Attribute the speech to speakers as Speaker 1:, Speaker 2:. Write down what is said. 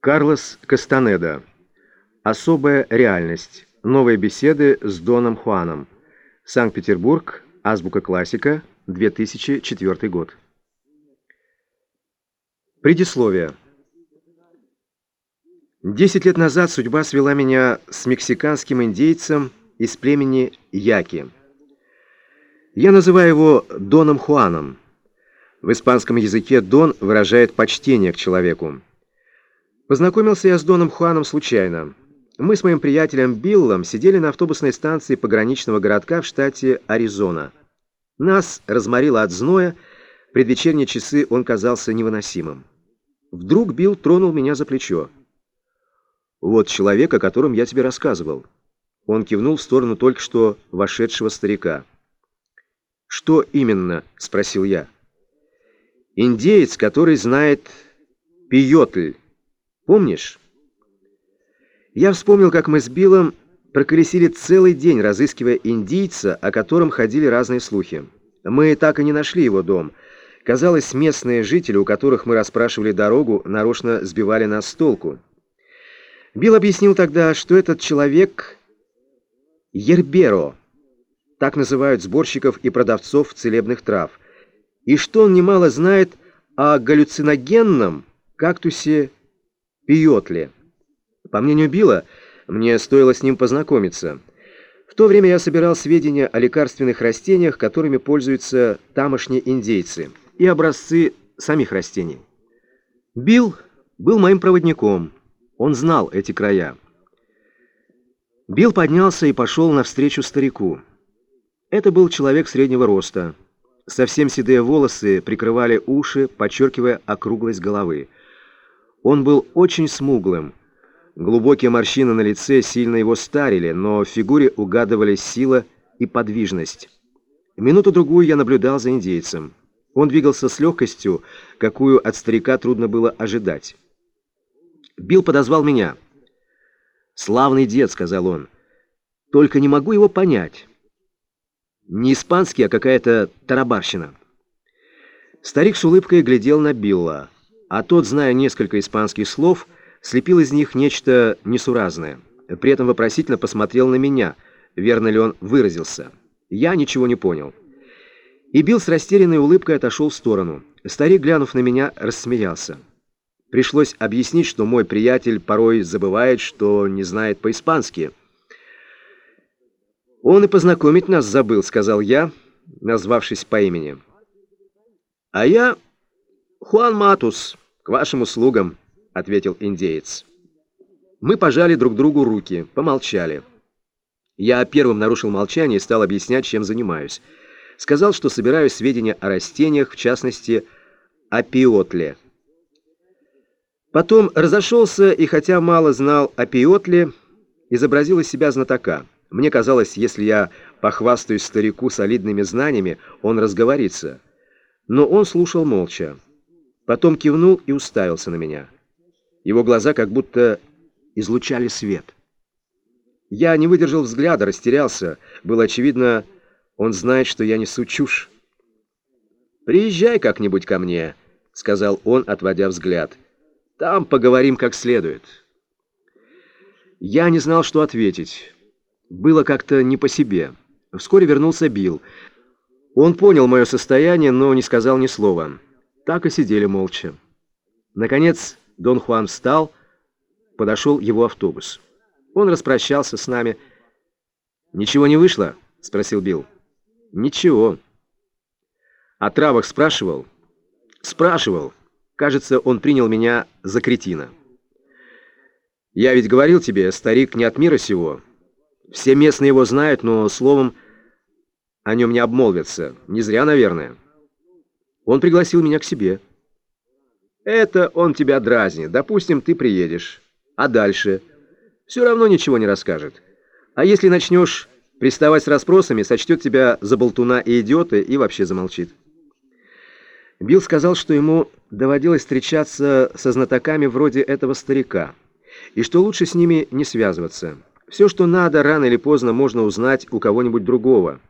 Speaker 1: Карлос Кастанеда. Особая реальность. Новые беседы с Доном Хуаном. Санкт-Петербург. Азбука классика. 2004 год. Предисловие. Десять лет назад судьба свела меня с мексиканским индейцем из племени Яки. Я называю его Доном Хуаном. В испанском языке «дон» выражает почтение к человеку. Познакомился я с Доном Хуаном случайно. Мы с моим приятелем Биллом сидели на автобусной станции пограничного городка в штате Аризона. Нас разморило от зноя, предвечерние часы он казался невыносимым. Вдруг Билл тронул меня за плечо. «Вот человек, о котором я тебе рассказывал». Он кивнул в сторону только что вошедшего старика. «Что именно?» — спросил я. «Индеец, который знает пиотль». Помнишь? Я вспомнил, как мы с Биллом проколесили целый день, разыскивая индийца, о котором ходили разные слухи. Мы так и не нашли его дом. Казалось, местные жители, у которых мы расспрашивали дорогу, нарочно сбивали нас с толку. Билл объяснил тогда, что этот человек — Ерберо, так называют сборщиков и продавцов целебных трав, и что он немало знает о галлюциногенном кактусе Пиотли. По мнению Билла, мне стоило с ним познакомиться. В то время я собирал сведения о лекарственных растениях, которыми пользуются тамошние индейцы, и образцы самих растений. Билл был моим проводником. Он знал эти края. Билл поднялся и пошел навстречу старику. Это был человек среднего роста. Совсем седые волосы прикрывали уши, подчеркивая округлость головы. Он был очень смуглым. Глубокие морщины на лице сильно его старили, но в фигуре угадывались сила и подвижность. Минуту-другую я наблюдал за индейцем. Он двигался с легкостью, какую от старика трудно было ожидать. Билл подозвал меня. «Славный дед», — сказал он. «Только не могу его понять. Не испанский, а какая-то тарабарщина». Старик с улыбкой глядел на Билла а тот, зная несколько испанских слов, слепил из них нечто несуразное. При этом вопросительно посмотрел на меня, верно ли он выразился. Я ничего не понял. И Билл с растерянной улыбкой отошел в сторону. Старик, глянув на меня, рассмеялся. Пришлось объяснить, что мой приятель порой забывает, что не знает по-испански. «Он и познакомить нас забыл», — сказал я, назвавшись по имени. «А я Хуан Матус, к вашим услугам», — ответил индеец. Мы пожали друг другу руки, помолчали. Я первым нарушил молчание и стал объяснять, чем занимаюсь. Сказал, что собираю сведения о растениях, в частности, о пиотле. Потом разошелся и, хотя мало знал о пиотле, изобразил из себя знатока. Мне казалось, если я похвастаюсь старику солидными знаниями, он разговорится. Но он слушал молча. Потом кивнул и уставился на меня. Его глаза как будто излучали свет. Я не выдержал взгляда, растерялся. Было очевидно, он знает, что я несу чушь. «Приезжай как-нибудь ко мне», — сказал он, отводя взгляд. «Там поговорим как следует». Я не знал, что ответить. Было как-то не по себе. Вскоре вернулся Билл. Он понял мое состояние, но не сказал ни слова. Так и сидели молча. Наконец Дон Хуан встал, подошел его автобус. Он распрощался с нами. «Ничего не вышло?» — спросил Билл. «Ничего». «О травах спрашивал?» «Спрашивал. Кажется, он принял меня за кретина». «Я ведь говорил тебе, старик не от мира сего. Все местные его знают, но словом о нем не обмолвятся. Не зря, наверное». Он пригласил меня к себе. Это он тебя дразнит. Допустим, ты приедешь. А дальше? Все равно ничего не расскажет. А если начнешь приставать с расспросами, сочтет тебя за болтуна и идиота и вообще замолчит. Билл сказал, что ему доводилось встречаться со знатоками вроде этого старика, и что лучше с ними не связываться. Все, что надо, рано или поздно можно узнать у кого-нибудь другого.